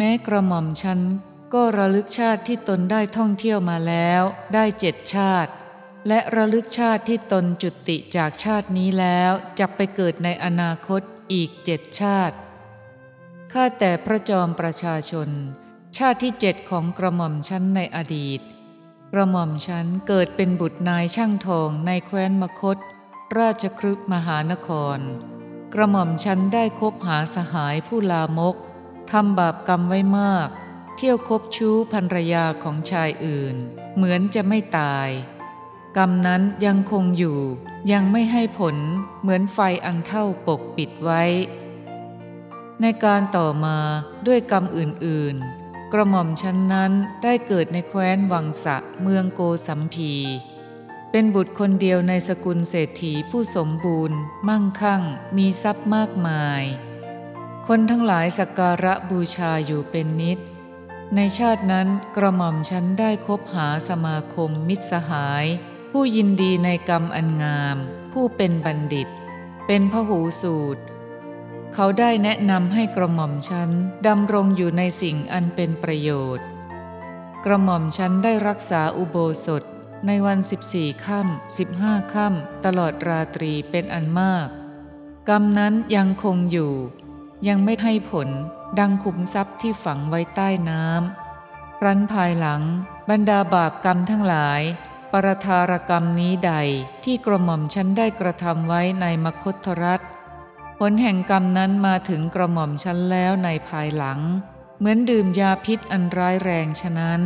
แม้กระหม่อมฉันก็ระลึกชาติที่ตนได้ท่องเที่ยวมาแล้ว ได้เจ็ดชาติ และระลึกชาติที่ตนจุติจากชาตินี้แล้วจะไปเกิดในอนาคตอีกเจ็ดชาติข้าแต่พระจอมประชาชน ชาติที่เจ็ดของกระหม่อมชั้นในอดีต กระหม่อมชั้นเกิดเป็นบุตรนายช่างทองในแคว้นมคต ราชครึกมหานคร กระหม่อมชั้นได้คบหาสหายผู้ลามก ทำบาปกรรมไว้มาก เที่ยวคบชู้ภรรยาของชายอื่น เหมือนจะไม่ตาย กรรมนั้นยังคงอยู่ ยังไม่ให้ผลเหมือนไฟอันเท่าปกปิดไว้ ในการต่อมาด้วยกรรมอื่นๆ กระหม่อมชั้นนั้นได้เกิดในแคว้นวังสะเมืองโกสัมพีเป็นบุตรคนเดียวในสกุลเศรษฐีผู้สมบูรณ์ มั่งคั่ง มีทรัพย์มากมาย คนทั้งหลายสักการะบูชาอยู่เป็นนิด ในชาตินั้นกระหม่อมฉันได้คบหาสมาคมมิตรสหาย ผู้ยินดีในกรรมอันงาม ผู้เป็นบัณฑิต เป็นพหูสูตร เขาได้แนะนำให้กระหม่อมฉันดำรงอยู่ในสิ่งอันเป็นประโยชน์ กระหม่อมฉันได้รักษาอุโบสถในวันสิบสี่ค่ำสิบห้าค่ำตลอดราตรีเป็นอันมาก กรรมนั้นยังคงอยู่ ยังไม่ให้ผลดังขุมทรัพย์ที่ฝังไว้ใต้น้ำรันภายหลัง บรรดาบาปกรรมทั้งหลาย ปรธารกรรมนี้ใดที่กระหม่อมฉันได้กระทำไว้ในมคตรัฐผลแห่งกรรมนั้นมาถึงกระหม่อมฉันแล้วในภายหลัง เหมือนดื่มยาพิษอันร้ายแรงฉะนั้น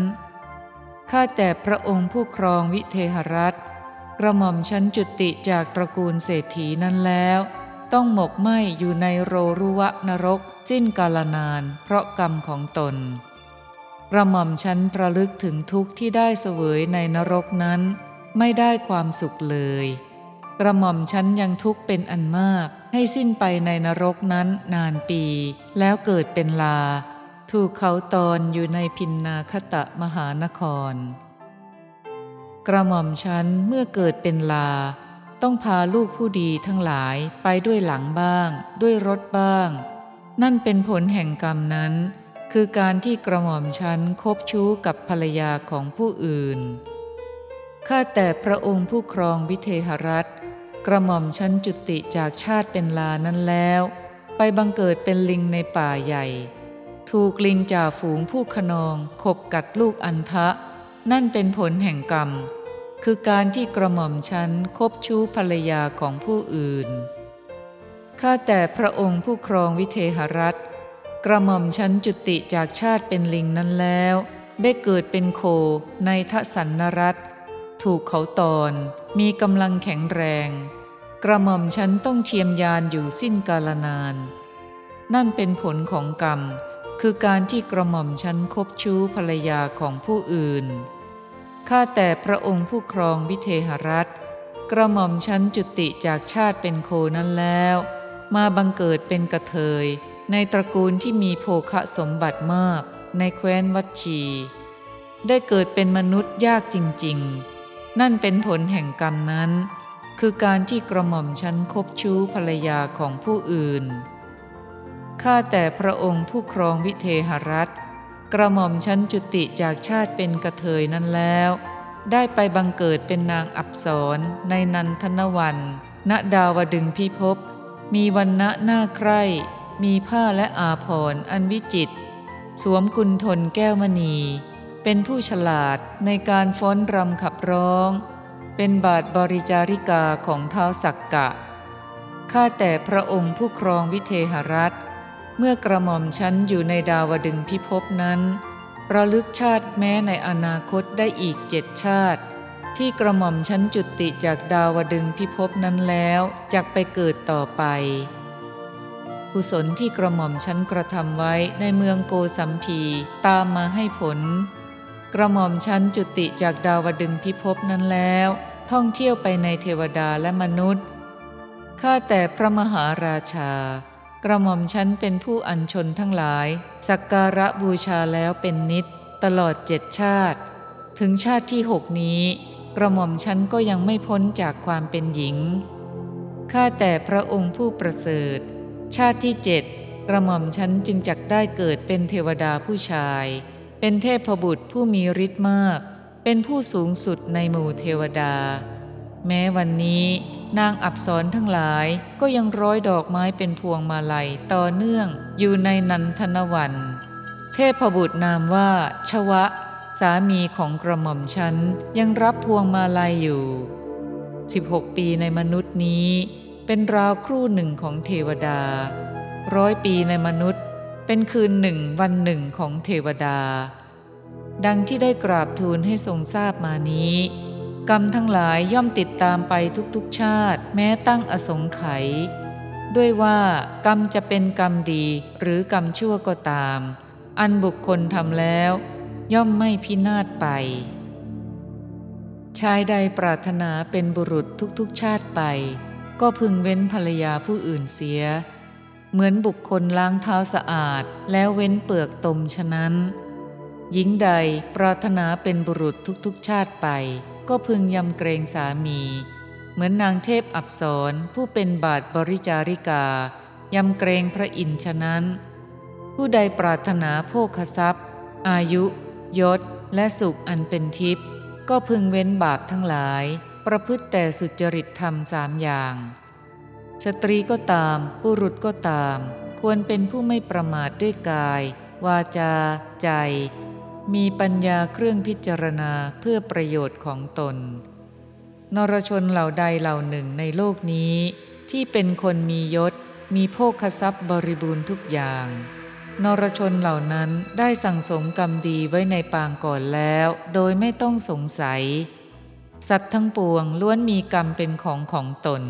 ข้าแต่พระองค์ผู้ครองวิเทหรัฐกระหม่อมฉันจุติจากตระกูลเศรษฐีนั้นแล้ว ต้องหมกไหมอยู่ในโรรุวะนรกสิ้นกาลนาน เพราะกรรมของตนกระหม่อมฉันประลึกถึงทุกข์ที่ได้เสวยในนรกนั้น ไม่ได้ความสุขเลยกระหม่อมฉันยังทุกข์เป็นอันมาก ให้สิ้นไปในนรกนั้นนานปี แล้วเกิดเป็นลา ถูกเขาตอนอยู่ในพินนาคตะมหานคร กระหม่อมฉันเมื่อเกิดเป็นลา ต้องพาลูกผู้ดีทั้งหลายไปด้วยหลังบ้าง ด้วยรถบ้าง นั่นเป็นผลแห่งกรรมนั้น คือการที่กระหม่อมฉันคบชู้กับภรรยาของผู้อื่น ข้าแต่พระองค์ผู้ครองวิเทหรัฐ กระหม่อมฉันจุติจากชาติเป็นลานั้นแล้ว ไปบังเกิดเป็นลิงในป่าใหญ่ ถูกลิงจ่าฝูงผู้ขนองขบกัดลูกอันทะ นั่นเป็นผลแห่งกรรม คือการที่กระหม่อมฉันคบชู้ภรรยาของผู้อื่น ข้าแต่พระองค์ผู้ครองวิเทหรัฐ กระหม่อมฉันจุติจากชาติเป็นลิงนั้นแล้ว ได้เกิดเป็นโคในทสันนรัฐ ถูกเขาตอนมีกำลังแข็งแรง กระหม่อมฉันต้องเทียมยานอยู่สิ้นกาลนาน นั่นเป็นผลของกรรม คือการที่กระหม่อมฉันคบชู้ภรรยาของผู้อื่น ข้าแต่พระองค์ผู้ครองวิเทหรัฐ กระหม่อมชั้นจุติจากชาติเป็นโคนั้นแล้ว มาบังเกิดเป็นกระเทย ในตระกูลที่มีโภคะสมบัติมาก ในแคว้นวัชี ได้เกิดเป็นมนุษย์ยากจริง ๆ นั่นเป็นผลแห่งกรรมนั้น คือการที่กระหม่อมชั้นคบชู้ภรรยาของผู้อื่นข้าแต่พระองค์ผู้ครองวิเทหรัฐ กระหม่อมชั้นจุติจากชาติเป็นกระเทยนั้นแล้ว ได้ไปบังเกิดเป็นนางอับสรในนันทนวันณดาวดึงพิภพมีวันณะหน้าใคร่มีผ้าและอาภรณ์อันวิจิต สวมกุลทนแก้วมณี เป็นผู้ฉลาดในการฟ้อนรำขับร้อง เป็นบาทบริจาริกาของเท้าสักกะ ข้าแต่พระองค์ผู้ครองวิเทหรัฐ เมื่อกระหม่อมชั้นอยู่ในดาวดึงพิภพนั้น ระลึกชาติแม้ในอนาคตได้อีกเจ็ดชาติ ที่กระหม่อมชั้นจุติจากดาวดึงพิภพนั้นแล้วจะไปเกิดต่อไปกุศลที่กระหม่อมชั้นกระทำไว้ในเมืองโกสัมพีตามมาให้ผล กระหม่อมชั้นจุติจากดาวดึงพิภพนั้นแล้ว ท่องเที่ยวไปในเทวดาและมนุษย์ข้าแต่พระมหาราชา กระหม่อมฉันเป็นผู้อัญชนทั้งหลาย สักการะบูชาแล้วเป็นนิดตลอดเจ็ดชาติ ถึงชาติที่หกนี้ กระหม่อมฉันก็ยังไม่พ้นจากความเป็นหญิง ข้าแต่พระองค์ผู้ประเสริฐ ชาติที่เจ็ดกระหม่อมฉันจึงจักได้เกิดเป็นเทวดาผู้ชาย เป็นเทพบุตรผู้มีฤทธิ์มาก เป็นผู้สูงสุดในหมู่เทวดา แม้วันนี้ นางอับสรทั้งหลายก็ยังร้อยดอกไม้เป็นพวงมาลัยต่อเนื่องอยู่ในนันทนวัน เทพบุตรนามว่า ชวะ สามีของกระหม่อมฉันยังรับพวงมาลัยอยู่ 16 ปีในมนุษย์นี้ เป็นราวครู่หนึ่งของเทวดา ร้อยปีในมนุษย์ เป็นคืนหนึ่งวันหนึ่งของเทวดา ดังที่ได้กราบทูลให้ทรงทราบมานี้ กรรมทั้งหลายย่อมติดตามไปทุกๆชาติ แม้ตั้งอสงไขยด้วยว่ากรรมจะเป็นกรรมดีหรือกรรมชั่วก็ตาม อันบุคคลทำแล้ว ย่อมไม่พินาศไป ชายใดปรารถนาเป็นบุรุษทุกๆชาติไป ก็พึงเว้นภรรยาผู้อื่นเสีย เหมือนบุคคลล้างเท้าสะอาดแล้วเว้นเปลือกตมฉะนั้น หญิงใดปรารถนาเป็นบุรุษทุกๆชาติไป ก็พึงยำเกรงสามี เหมือนนางเทพอับสรผู้เป็นบาทบริจาริกายำเกรงพระอินทร์ฉะนั้น ผู้ใดปรารถนาโภคทรัพย์ อายุยศ และสุขอันเป็นทิพย์ก็พึงเว้นบาปทั้งหลาย ประพฤติแต่สุจริตธรรมสามอย่าง สตรีก็ตามปุรุษก็ตาม ควรเป็นผู้ไม่ประมาทด้วยกาย วาจา ใจ มีปัญญาเครื่องพิจารณาเพื่อประโยชน์ของตน นรชนเหล่าใดเหล่าหนึ่งในโลกนี้ ที่เป็นคนมียศ มีโภคทรัพย์บริบูรณ์ทุกอย่าง นรชนเหล่านั้นได้สั่งสมกรรมดีไว้ในปางก่อนแล้ว โดยไม่ต้องสงสัย สัตว์ทั้งปวงล้วนมีกรรมเป็นของของตน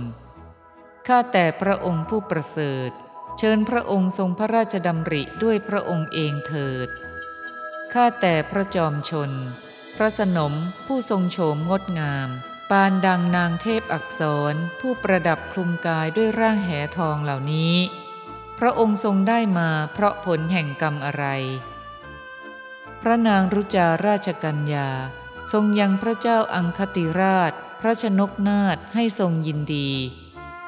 ข้าแต่พระองค์ผู้ประเสริฐ เชิญพระองค์ทรงพระราชดำริด้วยพระองค์เองเถิด ข้าแต่พระจอมชน พระสนมผู้ทรงโฉมงดงาม ปานดังนางเทพอักษรผู้ประดับคลุมกายด้วยร่างแหทองเหล่านี้ พระองค์ทรงได้มาเพราะผลแห่งกรรมอะไร พระนางรุจาราชกัญญา ทรงยังพระเจ้าอังคติราช พระชนกนาถให้ทรงยินดี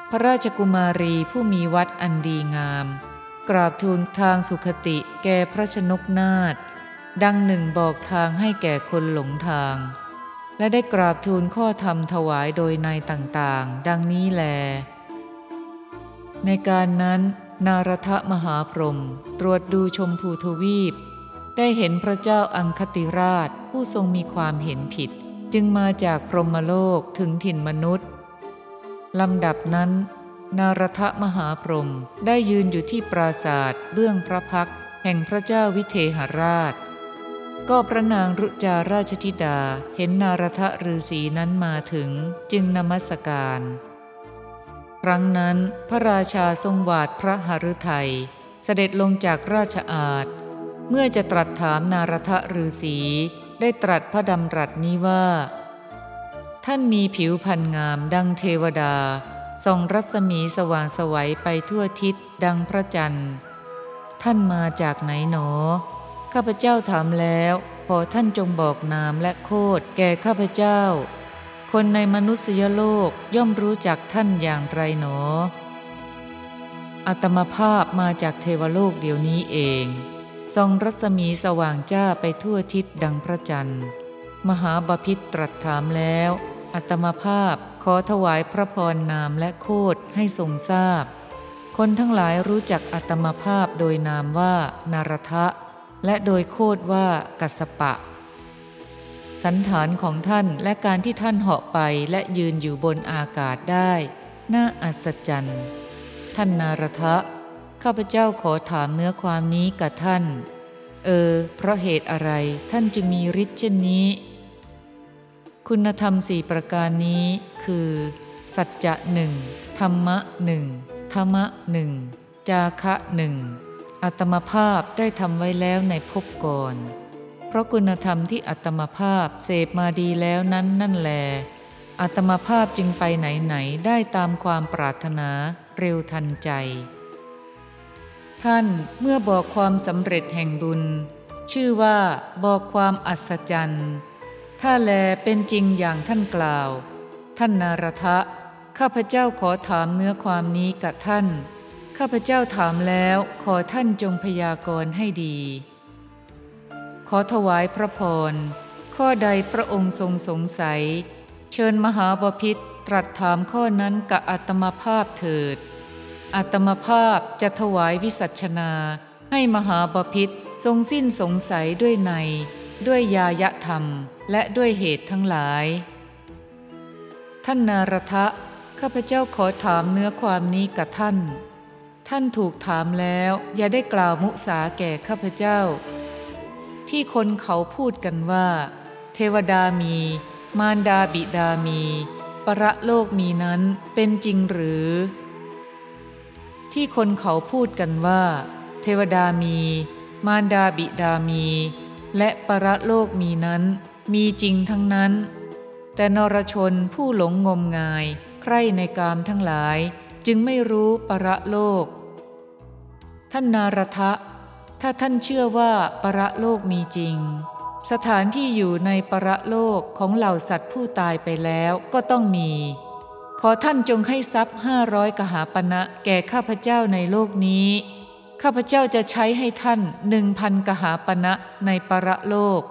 พระราชกุมารีผู้มีวัดอันดีงาม กราบทูลทางสุขติแก่พระชนกนาถ ดังหนึ่งบอกทางให้แก่คนหลงทาง และได้กราบทูลข้อธรรมถวายโดยในต่างๆ ดังนี้แล ในการนั้น นารทมหาพรหมตรวจดูชมพูทวีป ได้เห็นพระเจ้าอังคติราชผู้ทรงมีความเห็นผิด จึงมาจากพรหมโลกถึงถิ่นมนุษย์ลำดับนั้น นารทมหาพรหมได้ยืนอยู่ที่ปราศาสตร์เบื้องพระพักแห่งพระเจ้าวิเทหราช ก็พระนางรุจาราชธิดาเห็นนารทะฤาษีนั้นมาถึงจึงนมัสการ ครั้งนั้นพระราชาทรงวาดพระหฤทัยเสด็จลงจากราชอาณเมื่อจะตรัสถามนารทะฤาษีได้ตรัสพระดำรัสนี้ว่า ท่านมีผิวพรรณงามดังเทวดาส่องรัศมีสว่างสวัยไปทั่วทิศดังพระจันทร์ ท่านมาจากไหนหนอ ข้าพเจ้าถามแล้ว ขอท่านจงบอกนามและโคดแก่ข้าพเจ้า คนในมนุษยโลกย่อมรู้จักท่านอย่างไรหนอ อัตมภาพมาจากเทวโลกเดี๋ยวนี้เองส่องรัศมีสว่างจ้าไปทั่วทิศดังพระจันทร์ มหาบพิตรตรัสถามแล้ว อัตมภาพขอถวายพระพรนามและโคดให้ทรงทราบ คนทั้งหลายรู้จักอัตมภาพโดยนามว่านารทะ และโดยโคดว่ากัสปะ สันฐานของท่านและการที่ท่านเหาะไปและยืนอยู่บนอากาศได้ น่าอัศจรรย์ ท่านนารทะ ข้าพเจ้าขอถามเนื้อความนี้กับท่าน เออ เพราะเหตุอะไรท่านจึงมีฤทธิ์เช่นนี้ คุณธรรมสี่ประการนี้คือ สัจจะหนึ่งธรรมะหนึ่งธรรมะหนึ่งจาคะหนึ่ง อัตมภาพได้ทำไว้แล้วในภพก่อน เพราะคุณธรรมที่อัตมภาพเสพมาดีแล้วนั้นนั่นแล อัตมภาพจึงไปไหนไหนได้ตามความปรารถนาเร็วทันใจ ท่านเมื่อบอกความสำเร็จแห่งบุญ ชื่อว่าบอกความอัศจรรย์ ถ้าแลเป็นจริงอย่างท่านกล่าว ท่านนารทะ ข้าพเจ้าขอถามเนื้อความนี้กับท่าน ข้าพเจ้าถามแล้วขอท่านจงพยากรณ์ให้ดี ขอถวายพระพร ข้อใดพระองค์ทรงสงสัย เชิญมหาบพิษตรัสถามข้อนั้นกับอัตมภาพเถิด อัตมภาพจะถวายวิสัชนา ให้มหาบพิษทรงสิ้นสงสัยด้วยใน ด้วยยายะธรรมและด้วยเหตุทั้งหลาย ท่านนารทะ ข้าพเจ้าขอถามเนื้อความนี้กับท่าน ท่านถูกถามแล้วอย่าได้กล่าวมุสาแก่ข้าพเจ้า ที่คนเขาพูดกันว่า เทวดามี มารดาบิดามี ประโลกมีนั้นเป็นจริงหรือ ที่คนเขาพูดกันว่า เทวดามี มารดาบิดามี และประโลกมีนั้น มีจริงทั้งนั้น แต่นรชนผู้หลงงมงายใคร่ในกามทั้งหลาย จึงไม่รู้ประโลก ท่านนารทะ ถ้าท่านเชื่อว่าประโลกมีจริง สถานที่อยู่ในประโลกของเหล่าสัตว์ผู้ตายไปแล้วก็ต้องมี ขอท่านจงให้ทรัพย์ห้าร้อยกหาปณะแก่ข้าพเจ้าในโลกนี้ ข้าพเจ้าจะใช้ให้ท่านหนึ่งพันกหาปณะในประโลก